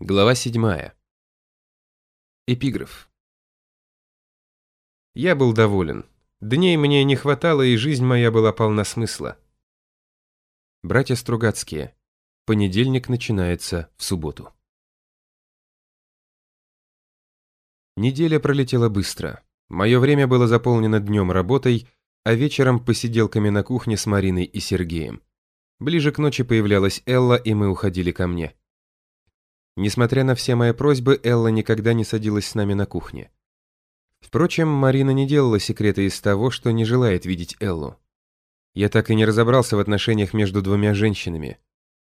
Глава 7. Эпиграф. Я был доволен. Дней мне не хватало, и жизнь моя была полна смысла. Братья Стругацкие. Понедельник начинается в субботу. Неделя пролетела быстро. Мое время было заполнено днем работой, а вечером посиделками на кухне с Мариной и Сергеем. Ближе к ночи появлялась Элла, и мы уходили ко мне. Несмотря на все мои просьбы, Элла никогда не садилась с нами на кухне. Впрочем, Марина не делала секрета из того, что не желает видеть Эллу. Я так и не разобрался в отношениях между двумя женщинами.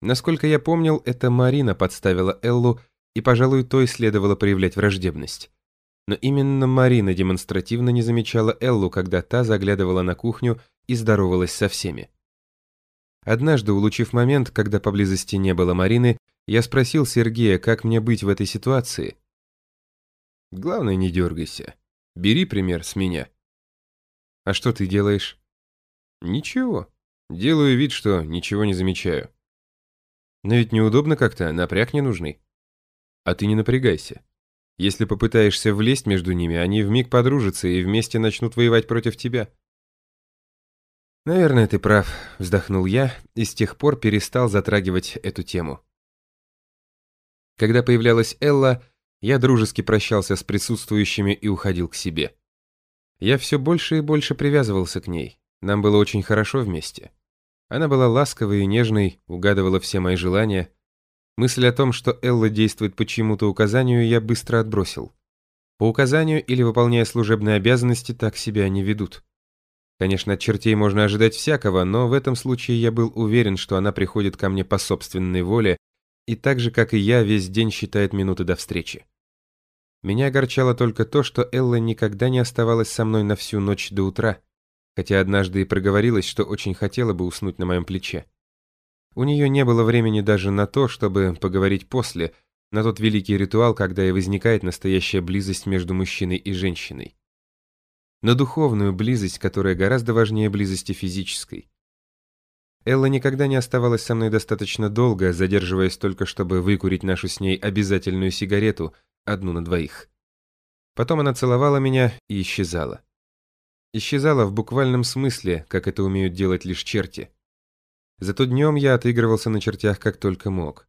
Насколько я помнил, это Марина подставила Эллу, и, пожалуй, той следовало проявлять враждебность. Но именно Марина демонстративно не замечала Эллу, когда та заглядывала на кухню и здоровалась со всеми. Однажды, улучив момент, когда поблизости не было Марины, я спросил Сергея, как мне быть в этой ситуации. Главное, не дергайся. Бери пример с меня. А что ты делаешь? Ничего. Делаю вид, что ничего не замечаю. Но ведь неудобно как-то, напряг ненужный. А ты не напрягайся. Если попытаешься влезть между ними, они вмиг подружатся и вместе начнут воевать против тебя. Наверное, ты прав, вздохнул я и с тех пор перестал затрагивать эту тему. Когда появлялась Элла, я дружески прощался с присутствующими и уходил к себе. Я все больше и больше привязывался к ней. Нам было очень хорошо вместе. Она была ласковой и нежной, угадывала все мои желания. Мысль о том, что Элла действует по чьему-то указанию, я быстро отбросил. По указанию или выполняя служебные обязанности, так себя не ведут. Конечно, от чертей можно ожидать всякого, но в этом случае я был уверен, что она приходит ко мне по собственной воле и так же, как и я, весь день считает минуты до встречи. Меня огорчало только то, что Элла никогда не оставалась со мной на всю ночь до утра, хотя однажды и проговорилась, что очень хотела бы уснуть на моем плече. У нее не было времени даже на то, чтобы поговорить после, на тот великий ритуал, когда и возникает настоящая близость между мужчиной и женщиной. На духовную близость, которая гораздо важнее близости физической. Элла никогда не оставалась со мной достаточно долго, задерживаясь только, чтобы выкурить нашу с ней обязательную сигарету, одну на двоих. Потом она целовала меня и исчезала. Исчезала в буквальном смысле, как это умеют делать лишь черти. Зато днем я отыгрывался на чертях как только мог.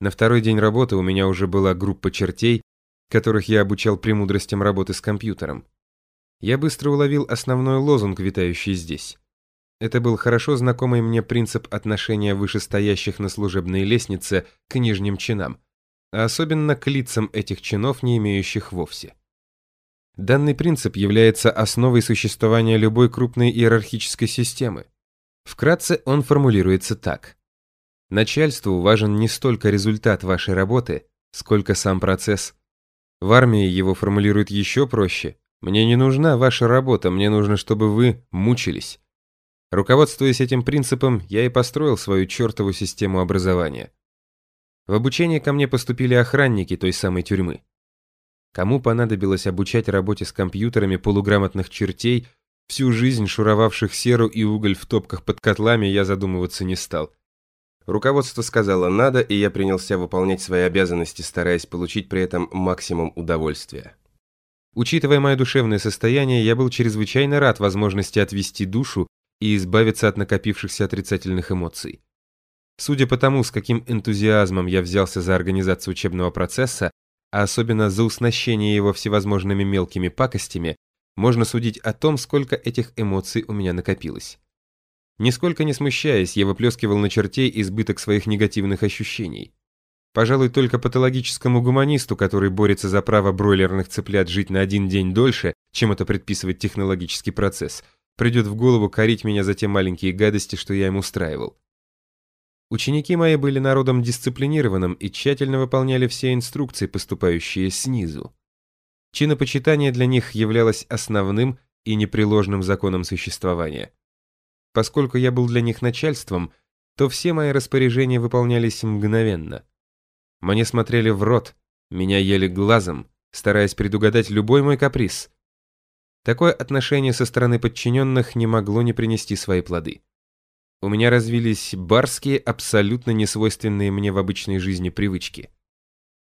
На второй день работы у меня уже была группа чертей, которых я обучал премудростям работы с компьютером. Я быстро уловил основной лозунг, витающий здесь. Это был хорошо знакомый мне принцип отношения вышестоящих на служебной лестнице к нижним чинам, а особенно к лицам этих чинов, не имеющих вовсе. Данный принцип является основой существования любой крупной иерархической системы. Вкратце он формулируется так. Начальству важен не столько результат вашей работы, сколько сам процесс. В армии его формулируют еще проще. Мне не нужна ваша работа, мне нужно, чтобы вы мучились. Руководствуясь этим принципом, я и построил свою чертову систему образования. В обучение ко мне поступили охранники той самой тюрьмы. Кому понадобилось обучать работе с компьютерами полуграмотных чертей, всю жизнь шуровавших серу и уголь в топках под котлами, я задумываться не стал. Руководство сказало «надо», и я принялся выполнять свои обязанности, стараясь получить при этом максимум удовольствия. Учитывая мое душевное состояние, я был чрезвычайно рад возможности отвести душу и избавиться от накопившихся отрицательных эмоций. Судя по тому, с каким энтузиазмом я взялся за организацию учебного процесса, а особенно за уснащение его всевозможными мелкими пакостями, можно судить о том, сколько этих эмоций у меня накопилось. Нисколько не смущаясь, я выплескивал на чертей избыток своих негативных ощущений. Пожалуй, только патологическому гуманисту, который борется за право бройлерных цыплят жить на один день дольше, чем это предписывает технологический процесс, придет в голову корить меня за те маленькие гадости, что я им устраивал. Ученики мои были народом дисциплинированным и тщательно выполняли все инструкции, поступающие снизу. Чинопочитание для них являлось основным и непреложным законом существования. Поскольку я был для них начальством, то все мои распоряжения выполнялись мгновенно. Мне смотрели в рот, меня ели глазом, стараясь предугадать любой мой каприз. Такое отношение со стороны подчиненных не могло не принести свои плоды. У меня развились барские, абсолютно несвойственные мне в обычной жизни привычки.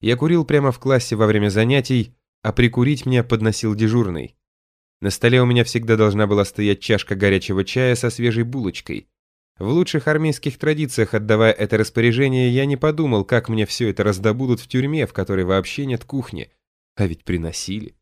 Я курил прямо в классе во время занятий, а прикурить мне подносил дежурный. На столе у меня всегда должна была стоять чашка горячего чая со свежей булочкой. В лучших армейских традициях, отдавая это распоряжение, я не подумал, как мне все это раздобудут в тюрьме, в которой вообще нет кухни. А ведь приносили.